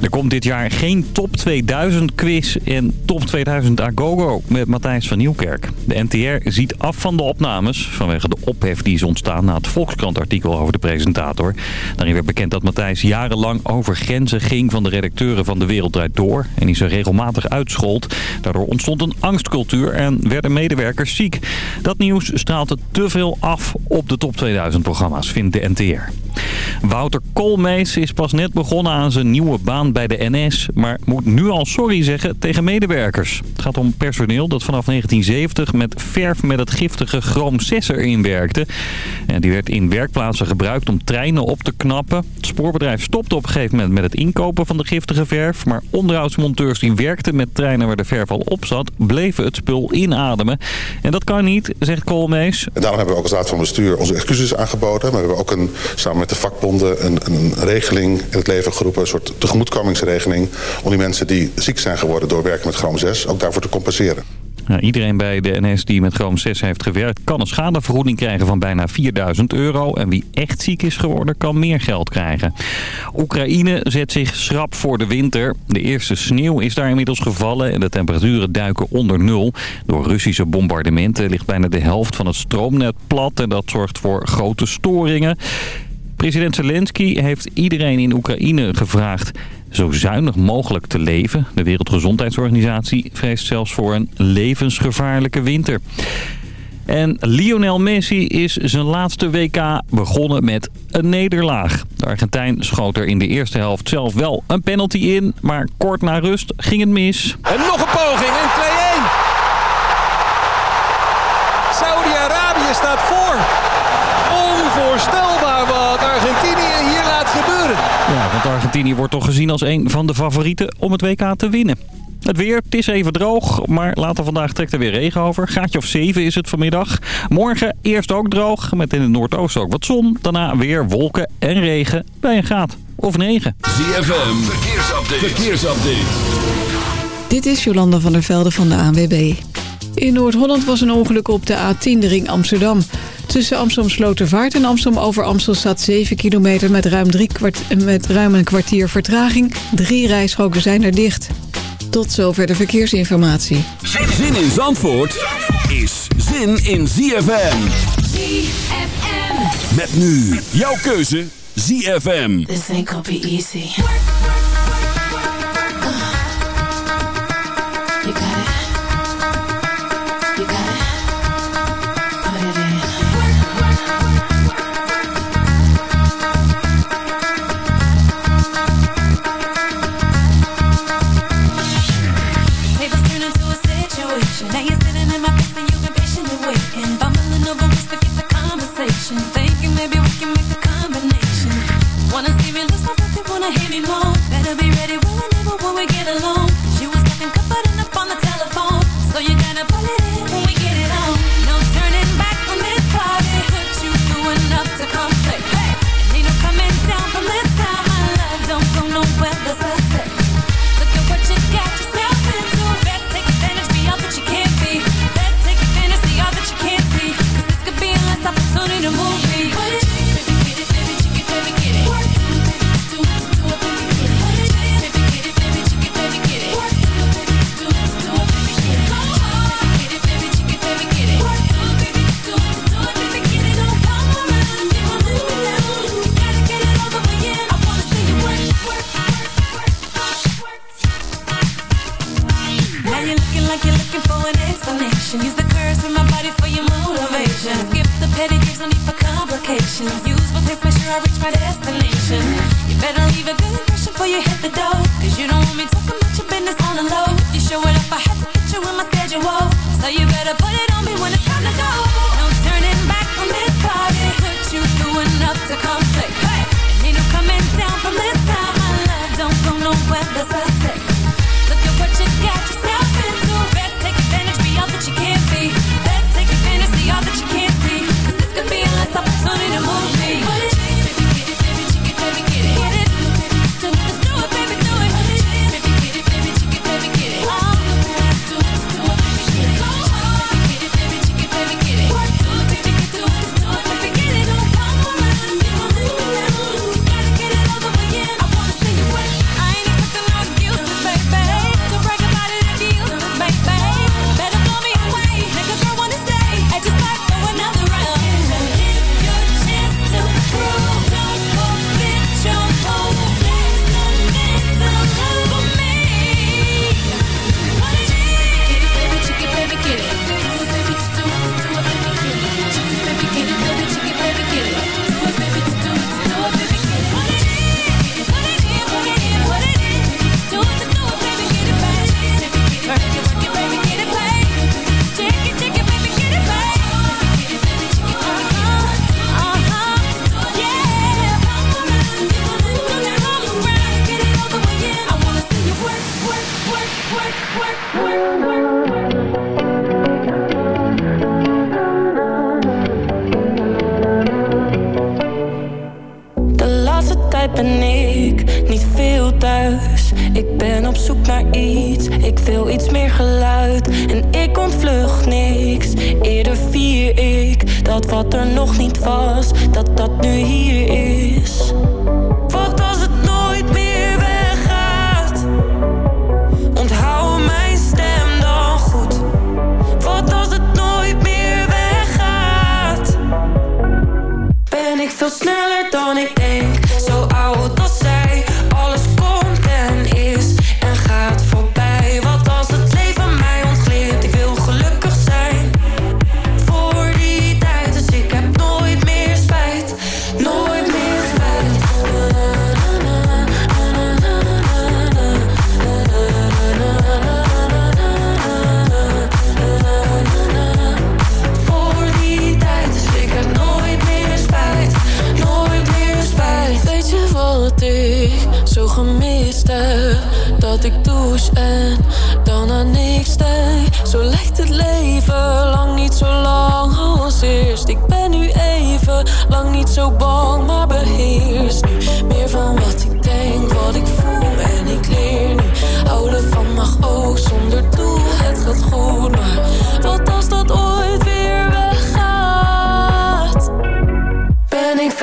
Er komt dit jaar geen Top 2000 quiz en Top 2000 Agogo met Matthijs van Nieuwkerk. De NTR ziet af van de opnames vanwege de ophef die is ontstaan na het Volkskrant-artikel over de presentator. Daarin werd bekend dat Matthijs jarenlang over grenzen ging van de redacteuren van De Wereld Draait Door en die ze regelmatig uitschold. Daardoor ontstond een angstcultuur en werden medewerkers ziek. Dat nieuws straalde te veel af op de Top 2000 programma's, vindt de NTR. Wouter Koolmees is pas net begonnen aan zijn nieuwe baan bij de NS... maar moet nu al sorry zeggen tegen medewerkers. Het gaat om personeel dat vanaf 1970 met verf met het giftige chroom 6 erin werkte. En die werd in werkplaatsen gebruikt om treinen op te knappen. Het spoorbedrijf stopte op een gegeven moment met het inkopen van de giftige verf... maar onderhoudsmonteurs die werkten met treinen waar de verf al op zat... bleven het spul inademen. En dat kan niet, zegt Koolmees. Daarom hebben we ook als raad van bestuur onze excuses aangeboden. Maar we hebben ook een, samen met de vakbonden een, een regeling in het leven geroepen. Een soort om die mensen die ziek zijn geworden door werken met chroom 6 ook daarvoor te compenseren. Nou, iedereen bij de NS die met Chrome 6 heeft gewerkt kan een schadevergoeding krijgen van bijna 4000 euro. En wie echt ziek is geworden kan meer geld krijgen. Oekraïne zet zich schrap voor de winter. De eerste sneeuw is daar inmiddels gevallen en de temperaturen duiken onder nul. Door Russische bombardementen ligt bijna de helft van het stroomnet plat en dat zorgt voor grote storingen. President Zelensky heeft iedereen in Oekraïne gevraagd zo zuinig mogelijk te leven. De Wereldgezondheidsorganisatie vreest zelfs voor een levensgevaarlijke winter. En Lionel Messi is zijn laatste WK begonnen met een nederlaag. De Argentijn schoot er in de eerste helft zelf wel een penalty in. Maar kort na rust ging het mis. En nog een poging en 2-1. Saudi-Arabië staat voor. Onvoorstelbaar wat Argentinië hier laat gebeuren. Ja, want Argentinië wordt toch gezien als een van de favorieten om het WK te winnen. Het weer, het is even droog, maar later vandaag trekt er weer regen over. Gaatje of 7 is het vanmiddag. Morgen eerst ook droog, met in het noordoosten ook wat zon. Daarna weer wolken en regen bij een graad of 9. ZFM, verkeersupdate. verkeersupdate. Dit is Jolanda van der Velde van de ANWB. In Noord-Holland was een ongeluk op de A10, de ring Amsterdam. Tussen Amsterdam Slotervaart en Amsterdam over Amstel staat 7 kilometer met ruim, drie kwart, met ruim een kwartier vertraging. Drie rijstroken zijn er dicht. Tot zover de verkeersinformatie. Zin in Zandvoort is zin in ZFM. ZFM. Met nu jouw keuze ZFM. This ain't gonna be easy.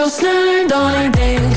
Sneller dan ik denk,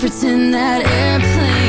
pretend that airplane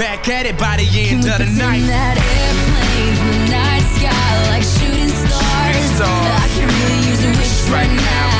back at it by the end of the night. that airplane from the night sky like shooting stars. I can really use a wish right, right now.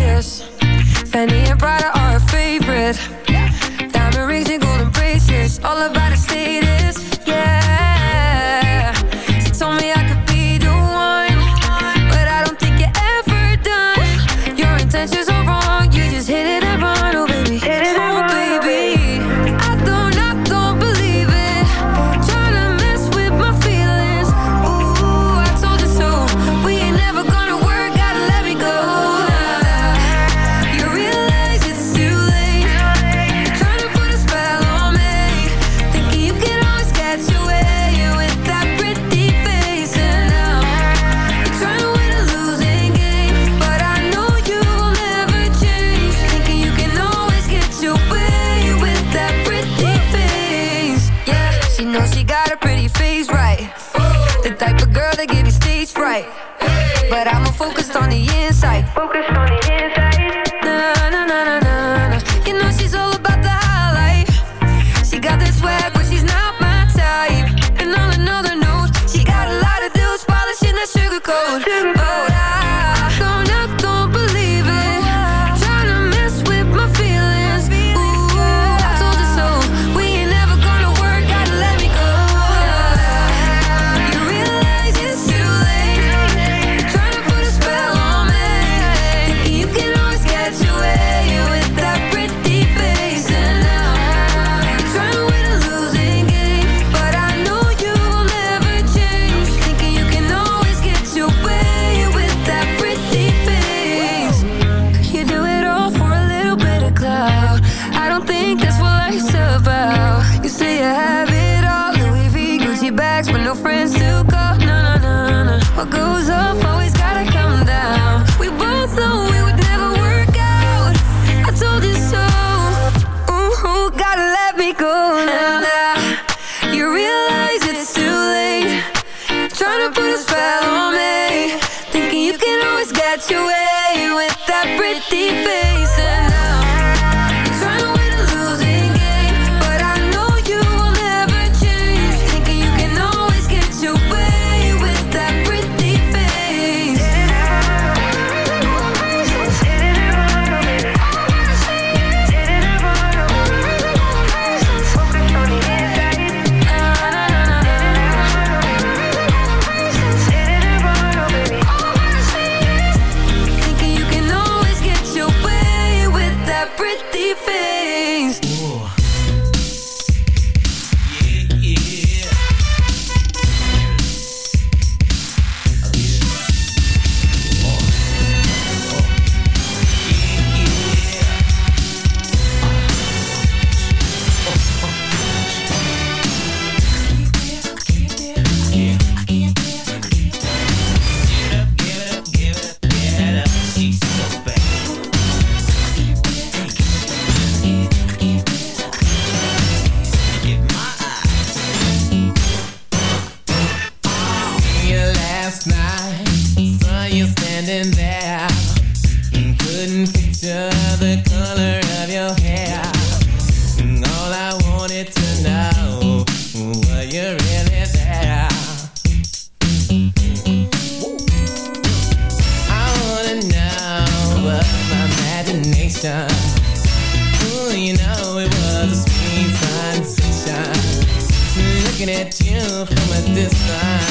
your hair. And all I wanted to know, were you really there? I wanna know, but my imagination. Ooh, you know it was a sweet sensation. Looking at you from a distance.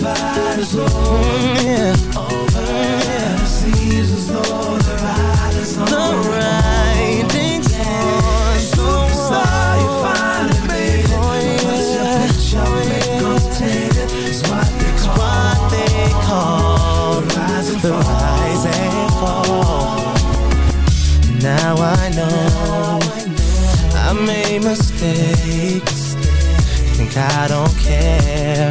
Fight is over mm, yeah. Over yeah. It seems as though the ride is on The writing's on Superstar, you finally made it. Once your picture becomes tainted It's what they call, they call The rise and the fall, rise and fall. Now I know I made mistakes. Think I don't care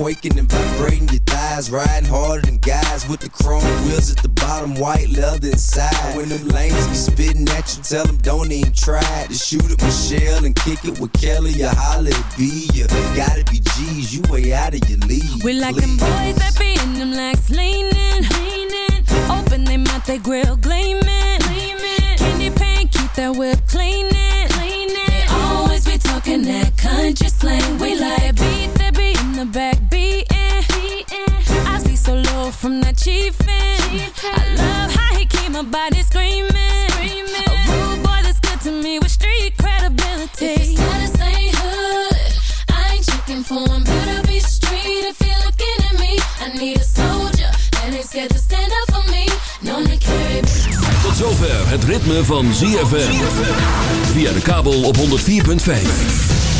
quaking and vibrating your thighs. Riding harder than guys with the chrome wheels at the bottom, white leather inside. When them lanes be spitting at you, tell them don't even try to shoot at Michelle and kick it with Kelly or holla at B. You gotta be G's, you way out of your league. We like them boys that be in them legs leaning, leaning. Open them mouth, they grill gleaming, gleaming. Candy paint, keep that whip cleaning, cleaning. They always be talking that country slang. We like beat that beat the back beating, beating. I be so low from that chiefin'. I love how he keep my body screaming, screaming. A rude boy that's good to me with street credibility. If his status ain't hood, I ain't checking for him. Better be street if you're looking at me. I need a soldier that ain't scared to stand up for me. Known to carry. Tot zover het ritme van ZFM. Via de kabel op 104.5.